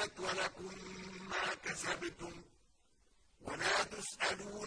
كانت ولكم ما كسبتم ولا تسألون